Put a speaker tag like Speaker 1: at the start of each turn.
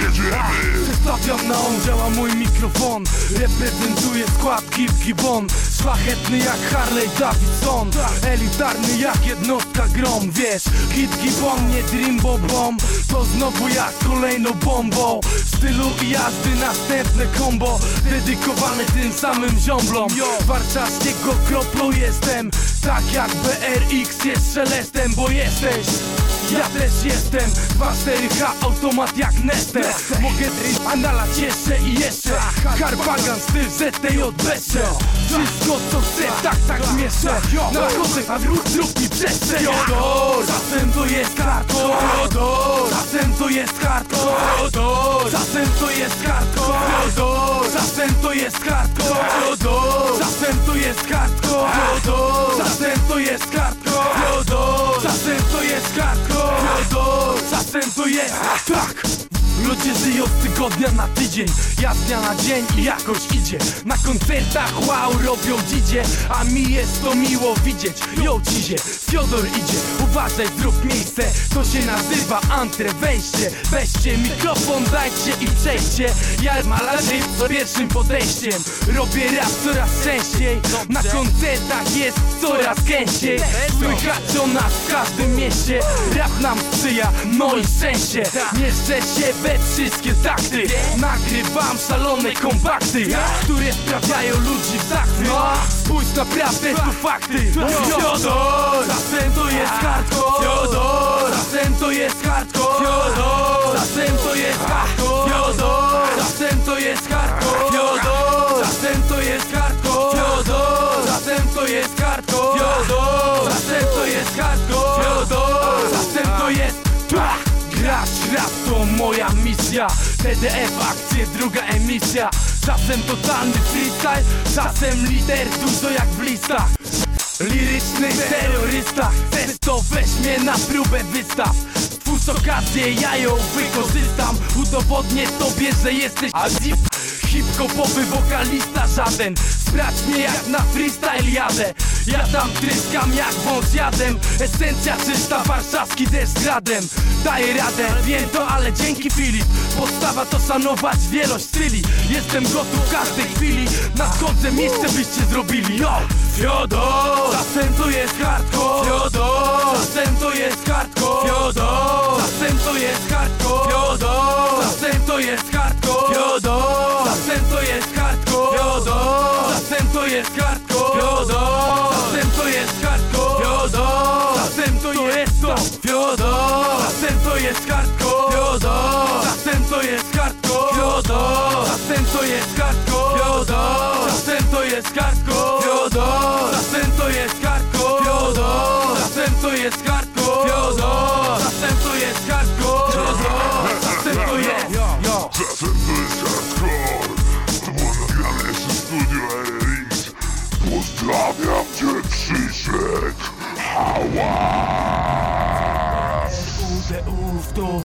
Speaker 1: Jedziemy!
Speaker 2: Przedstawiam na on, działa mój mikrofon. Reprezentuję skład Gib Gibbon Szlachetny jak Harley Davidson. Elitarny jak jednostka grom. Wiesz, Gib Gibbon, nie Dreambo Bomb. To znowu jak kolejną bombą. Stylu i jazdy następne combo Dedykowane tym samym ziomblom. Warszawskiego kroplą jestem. Tak jak BRX jest szelestem Bo jesteś ja też jestem. 2-4H automat jak Nestem Mogę dryć, a nalać jeszcze i jeszcze. Karpagan styl ZTJ Besze Wszystko co chcę, tak tak mieszczę Nadchodzę, a zrób, zrób mi przestrzeń. Czasem to jest hardcore czasem to jest czasem to jest czasem to jest Czasem to jest tak Ludzie żyją z tygodnia na tydzień Ja z dnia na dzień i jakoś idzie. Na koncertach wow robią dzidzie A mi jest to miło widzieć. Yo cizie, Fiodor idzie Uważaj, zrób miejsce. To się nazywa antre wejście Weźcie mikrofon, dajcie i przejdźcie. Ja malarzy z pierwszym podejściem Robię rap coraz częściej. Na koncertach jest coraz gęściej Słychać o nas w każdym mieście. Rap nam sprzyja, no i szczęście Mieszczę się we wszystkie takty Nagrywam szalone kompakty Które sprawiają ludzi w zachwyt Spójrz naprawdę tu fakty. Fiodor, czasem to jest hardcore. Fiodor, czasem to jest hardcore. Fiodor, czasem to jest hardcore. Fiodor, czasem to jest hardcore. Fiodor, czasem to jest hardcore TDF akcje, druga emisja. Czasem totalny freestyle Czasem lider, dużo jak w listach. Liryczny terrorysta Chcesz to weź mnie na próbę wystaw. Twórz okazję, ja ją wykorzystam. Udowodnię tobie, że jesteś Hip-hopowy wokalista żaden. Sprawdź mnie jak na freestyle jadę. Ja tam tryskam jak wąs jadem. Esencja czysta, warszawski też z gradem. Daję radę, wiem to, ale dzięki Filip. Podstawa to szanować wielość styli. Jestem gotów w każdej chwili. Nadchodzę miejsce byście zrobili. Yo! Fiodor! Czasem to jest hardcore. Fiodor! Jest hardcore Fiodor! Czasem to jest hardcore Fiodor! Czasem to jest to Fiodor! Czasem to jest hardcore Fiodor! Czasem to jest hardcore Fiodor! Czasem to jest hardcore Fiodor! Czasem to jest hardcore Fiodor! Czasem to jest hardcore Fiodor! Czasem to jest hardcore Fiodor! Czasem to jest hardcore Fiodor! Czasem to jest! Czasem to jest hardcore esto.